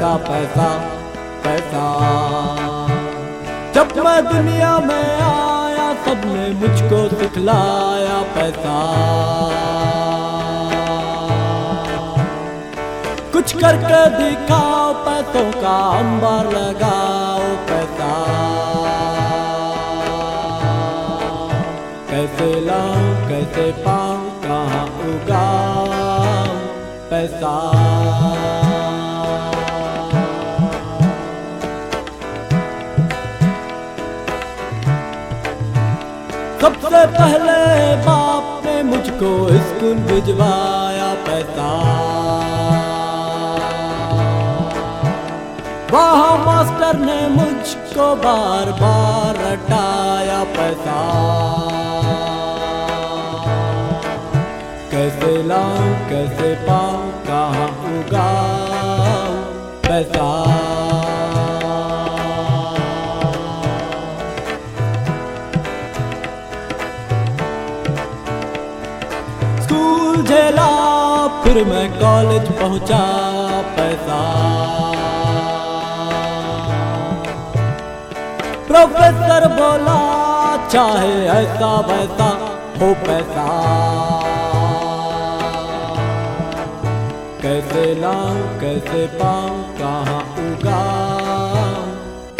पैसा पैसा पैसा जब मैं दुनिया में आया सबने मुझको सिखलाया पैसा कुछ करके दिखाओ पैसों का अंबार लगाओ पैसा कैसे लाऊं, कैसे पाऊँ, कहाँ उगाऊं पैसा। सबसे पहले बाप ने मुझको स्कूल भिजवाया पैसा। वहाँ मास्टर ने मुझको बार बार रटाया पैसा। कैसे लाऊं, कैसे पाऊँ, कहाँ उगाऊं पैसा? झेला, फिर मैं कॉलेज पहुँचा पैसा। प्रोफेसर बोला, चाहे ऐसा वैसा हो पैसा। कैसे लाऊं, कैसे पाऊँ, कहाँ उगा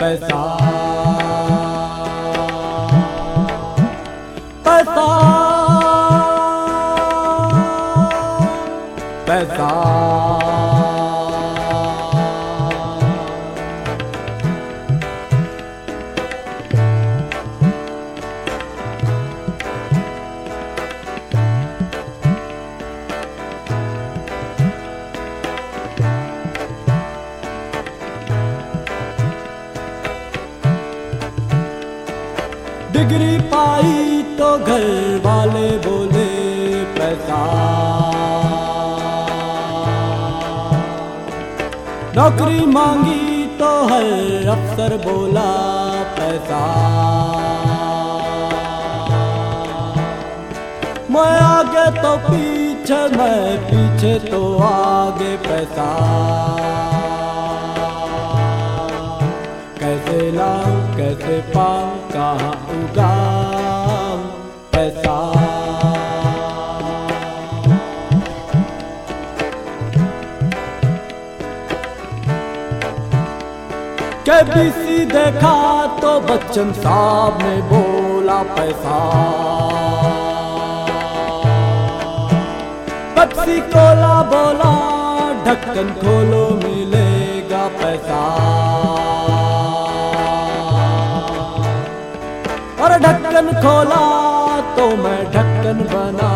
पैसा। पैसा डिग्री पाई तो घर वाले बोले पैसा नौकरी मांगी तो हर अफसर बोला पैसा। मैं आगे तो पीछे, मैं पीछे तो आगे पैसा। कैसे लाऊं, कैसे पाऊँ, कहाँ उगाऊं केबीसी देखा तो बच्चन साहब ने बोला पैसा। पेप्सी कोला बोला, ढक्कन खोलो मिलेगा पैसा। और ढक्कन खोला तो मैं ढक्कन बना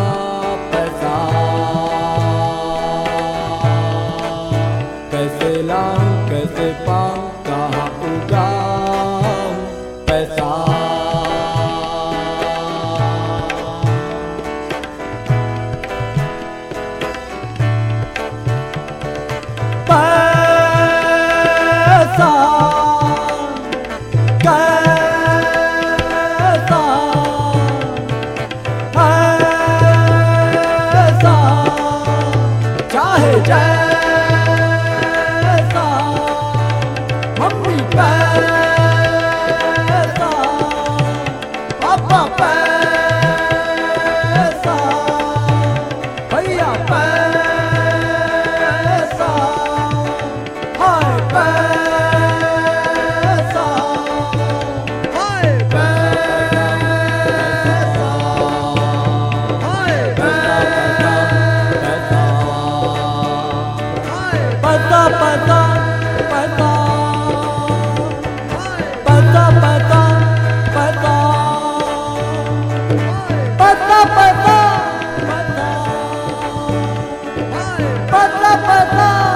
पता